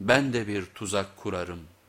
ben de bir tuzak kurarım.''